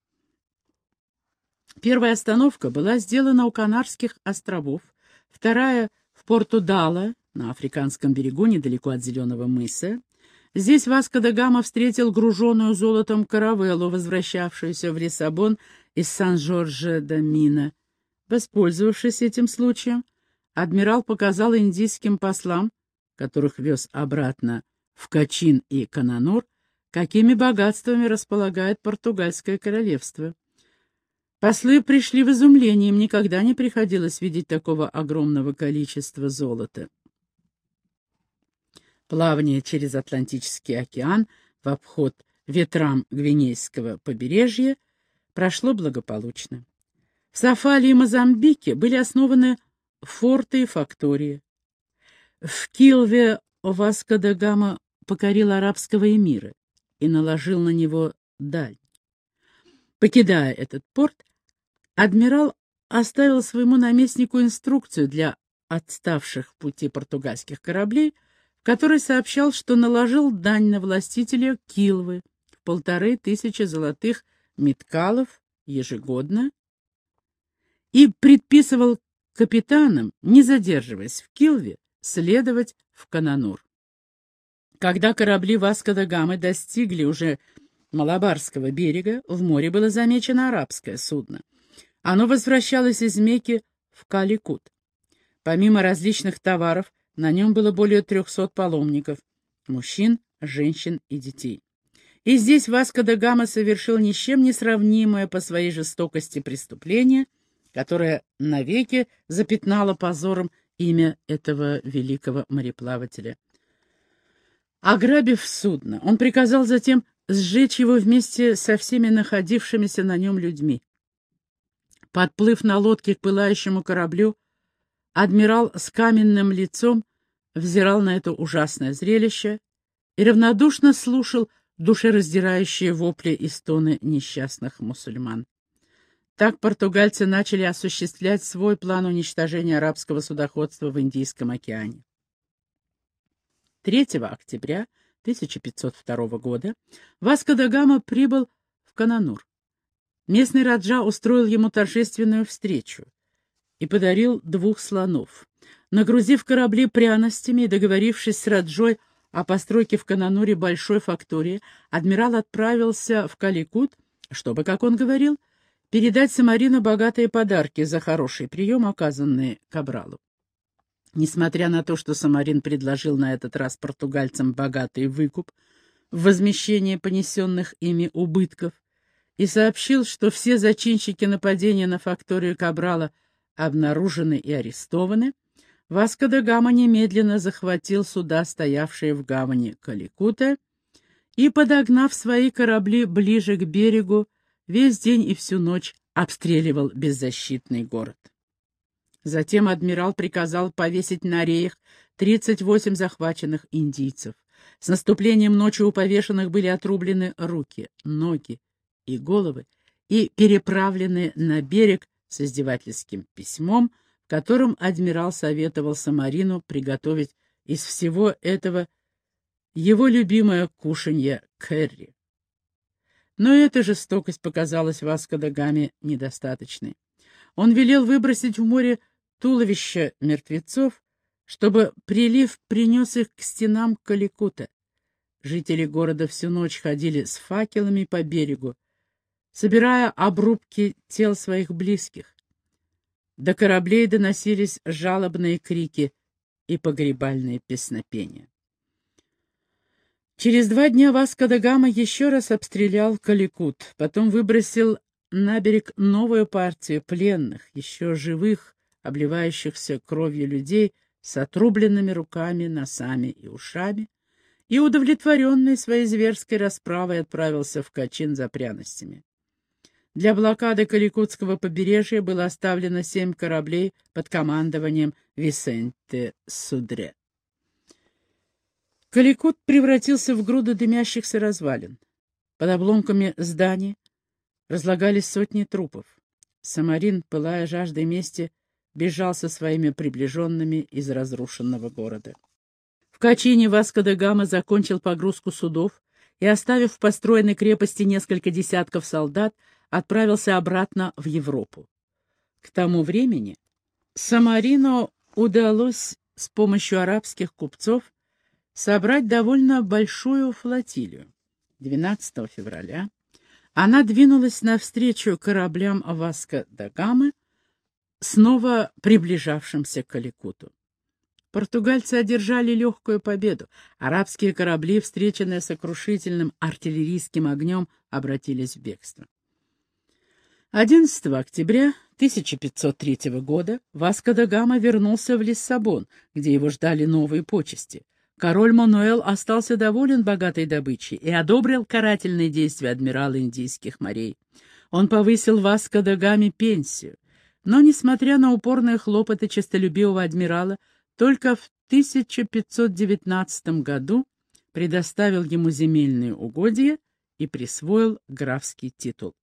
Первая остановка была сделана у Канарских островов, вторая — в порту Дала, на африканском берегу, недалеко от Зеленого мыса, Здесь Васко да Гама встретил груженную золотом каравеллу, возвращавшуюся в Лиссабон из Сан-Жорже-да-Мина. Воспользовавшись этим случаем, адмирал показал индийским послам, которых вез обратно в Качин и Кананор, какими богатствами располагает португальское королевство. Послы пришли в изумление, им никогда не приходилось видеть такого огромного количества золота. Плавание через Атлантический океан в обход ветрам Гвинейского побережья прошло благополучно. В Сафале и Мозамбике были основаны форты и фактории. В Килве Васко да Гама покорил арабского эмира и наложил на него дань. Покидая этот порт, адмирал оставил своему наместнику инструкцию для отставших в пути португальских кораблей который сообщал, что наложил дань на властителя Килвы в полторы тысячи золотых меткалов ежегодно и предписывал капитанам, не задерживаясь в Килве, следовать в Кананур. Когда корабли Васко да Гамы достигли уже Малабарского берега, в море было замечено арабское судно. Оно возвращалось из Мекки в Каликут. Помимо различных товаров, на нем было более трехсот паломников, мужчин, женщин и детей. И здесь Васко да Гама совершил ни с чем не сравнимое по своей жестокости преступление, которое навеки запятнало позором имя этого великого мореплавателя. Ограбив судно, он приказал затем сжечь его вместе со всеми находившимися на нем людьми. Подплыв на лодке к пылающему кораблю, Адмирал с каменным лицом взирал на это ужасное зрелище и равнодушно слушал душераздирающие вопли и стоны несчастных мусульман. Так португальцы начали осуществлять свой план уничтожения арабского судоходства в Индийском океане. 3 октября 1502 года Васко да Гама прибыл в Кананур. Местный раджа устроил ему торжественную встречу и подарил двух слонов. Нагрузив корабли пряностями и договорившись с Раджой о постройке в Канануре большой фактории, адмирал отправился в Каликут, чтобы, как он говорил, передать Самарину богатые подарки за хороший прием, оказанный Кабралу. Несмотря на то, что Самарин предложил на этот раз португальцам богатый выкуп в возмещение понесенных ими убытков и сообщил, что все зачинщики нападения на факторию Кабрала – обнаружены и арестованы, Васко да Гама немедленно захватил суда, стоявшие в гавани Каликута, и, подогнав свои корабли ближе к берегу, весь день и всю ночь обстреливал беззащитный город. Затем адмирал приказал повесить на реях 38 захваченных индийцев. С наступлением ночи у повешенных были отрублены руки, ноги и головы и переправлены на берег с издевательским письмом, в котором адмирал советовал Самарину приготовить из всего этого его любимое кушанье керри. Но эта жестокость показалась Васко да Гаме недостаточной. Он велел выбросить в море туловища мертвецов, чтобы прилив принес их к стенам Каликута. Жители города всю ночь ходили с факелами по берегу, собирая обрубки тел своих близких. До кораблей доносились жалобные крики и погребальные песнопения. Через два дня Васко да Гама еще раз обстрелял Каликут, потом выбросил на берег новую партию пленных, еще живых, обливающихся кровью людей с отрубленными руками, носами и ушами, и, удовлетворенный своей зверской расправой, отправился в Качин за пряностями. Для блокады Каликутского побережья было оставлено семь кораблей под командованием Висенте Судре. Каликут превратился в груду дымящихся развалин. Под обломками зданий разлагались сотни трупов. Самарин, пылая жаждой мести, бежал со своими приближенными из разрушенного города. В Качине Васко де Гама закончил погрузку судов и, оставив в построенной крепости несколько десятков солдат, отправился обратно в Европу. К тому времени Самарино удалось с помощью арабских купцов собрать довольно большую флотилию. 12 февраля она двинулась навстречу кораблям Васко да Гамы, снова приближавшимся к Каликуту. Португальцы одержали легкую победу. Арабские корабли, встреченные сокрушительным артиллерийским огнем, обратились в бегство. 11 октября 1503 года Васко да Гама вернулся в Лиссабон, где его ждали новые почести. Король Мануэл остался доволен богатой добычей и одобрил карательные действия адмирала Индийских морей. Он повысил Васко да Гаме пенсию, но, несмотря на упорные хлопоты честолюбивого адмирала, только в 1519 году предоставил ему земельные угодья и присвоил графский титул.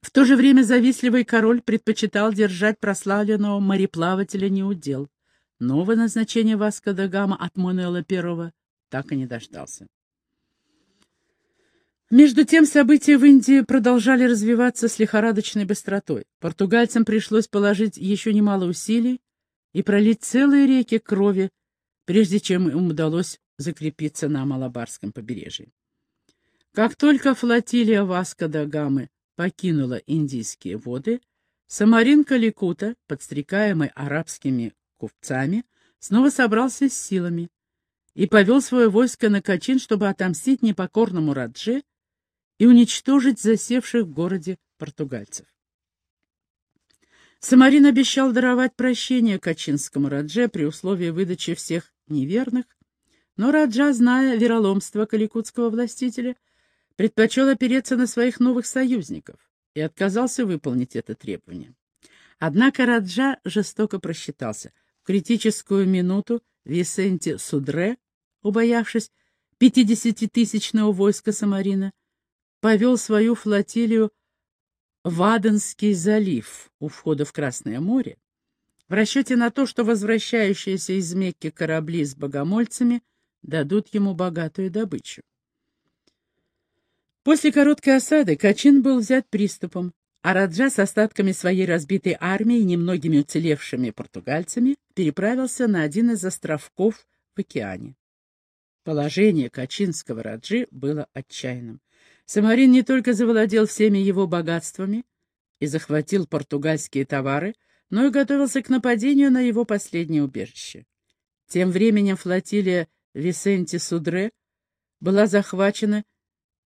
В то же время завистливый король предпочитал держать прославленного мореплавателя неудел. Новое назначение Васко да Гама от Мануэла I так и не дождался. Между тем события в Индии продолжали развиваться с лихорадочной быстротой. Португальцам пришлось положить еще немало усилий и пролить целые реки крови, прежде чем им удалось закрепиться на Малабарском побережье. Как только флотилия Васко да Гамы покинула индийские воды, Самарин Каликута, подстрекаемый арабскими купцами, снова собрался с силами и повел свое войско на Качин, чтобы отомстить непокорному Радже и уничтожить засевших в городе португальцев. Самарин обещал даровать прощение Качинскому Радже при условии выдачи всех неверных, но Раджа, зная вероломство каликутского властителя, предпочел опереться на своих новых союзников и отказался выполнить это требование. Однако Раджа жестоко просчитался. В критическую минуту Висенти Судре, убоявшись пятидесятитысячного войска Самарина, повел свою флотилию в Аденский залив у входа в Красное море, в расчете на то, что возвращающиеся из Мекки корабли с богомольцами дадут ему богатую добычу. После короткой осады Качин был взят приступом, а Раджа с остатками своей разбитой армии и немногими уцелевшими португальцами переправился на один из островков в океане. Положение Качинского Раджи было отчаянным. Самарин не только завладел всеми его богатствами и захватил португальские товары, но и готовился к нападению на его последнее убежище. Тем временем флотилия Висенти Судре была захвачена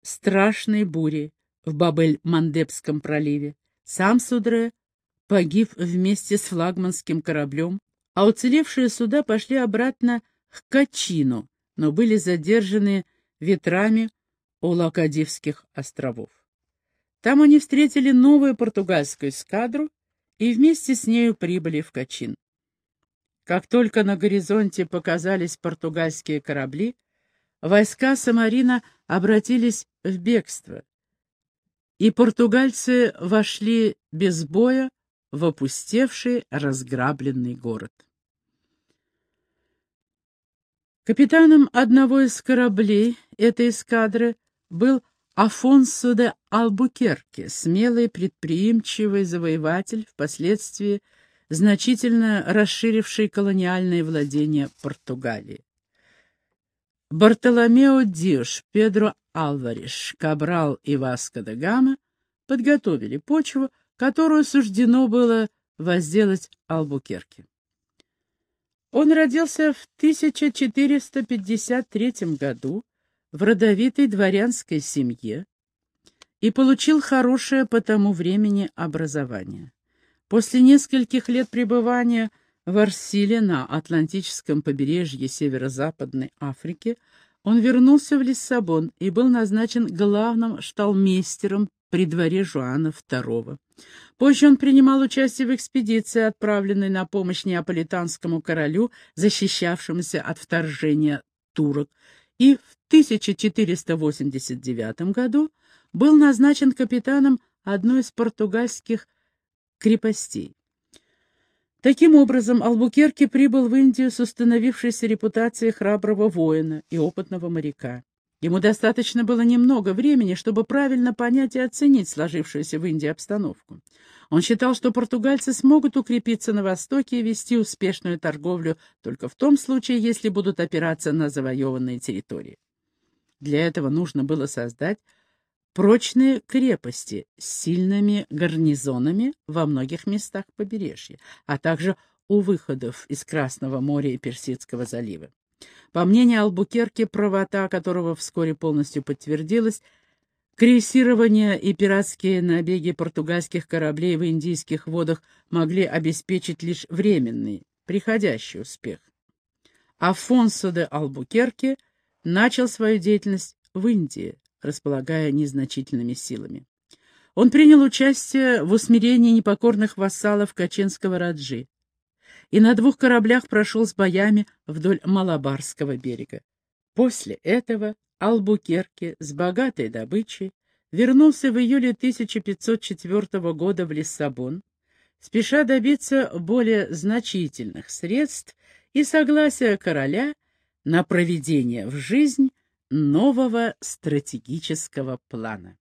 страшной бури в Бабель-Мандебском проливе. Сам Судре погиб вместе с флагманским кораблем, а уцелевшие суда пошли обратно к Качину, но были задержаны ветрами у Лакадивских островов. Там они встретили новую португальскую эскадру и вместе с нею прибыли в Качин. Как только на горизонте показались португальские корабли, войска Самарина обратились в бегство, и португальцы вошли без боя в опустевший разграбленный город. Капитаном одного из кораблей этой эскадры был Афонсо де Албукерке, смелый предприимчивый завоеватель, впоследствии значительно расширивший колониальные владения Португалии. Бартоломео Диош, Педро Алвареш, Кабрал и Васко де Гама подготовили почву, которую суждено было возделать Албукерке. Он родился в 1453 году в родовитой дворянской семье и получил хорошее по тому времени образование. После нескольких лет пребывания в Арсиле на Атлантическом побережье северо-западной Африки он вернулся в Лиссабон и был назначен главным шталмейстером при дворе Жуана II. Позже он принимал участие в экспедиции, отправленной на помощь неаполитанскому королю, защищавшемуся от вторжения турок, и в 1489 году был назначен капитаном одной из португальских крепостей. Таким образом, Албукерке прибыл в Индию с установившейся репутацией храброго воина и опытного моряка. Ему достаточно было немного времени, чтобы правильно понять и оценить сложившуюся в Индии обстановку. Он считал, что португальцы смогут укрепиться на Востоке и вести успешную торговлю только в том случае, если будут опираться на завоеванные территории. Для этого нужно было создать прочные крепости с сильными гарнизонами во многих местах побережья, а также у выходов из Красного моря и Персидского залива. По мнению Албукерки, правота которого вскоре полностью подтвердилась, крейсирование и пиратские набеги португальских кораблей в индийских водах могли обеспечить лишь временный, приходящий успех. Афонсо де Албукерке – начал свою деятельность в Индии, располагая незначительными силами. Он принял участие в усмирении непокорных вассалов Каченского Раджи и на двух кораблях прошел с боями вдоль Малабарского берега. После этого Албукерке с богатой добычей вернулся в июле 1504 года в Лиссабон, спеша добиться более значительных средств и согласия короля на проведение в жизнь нового стратегического плана.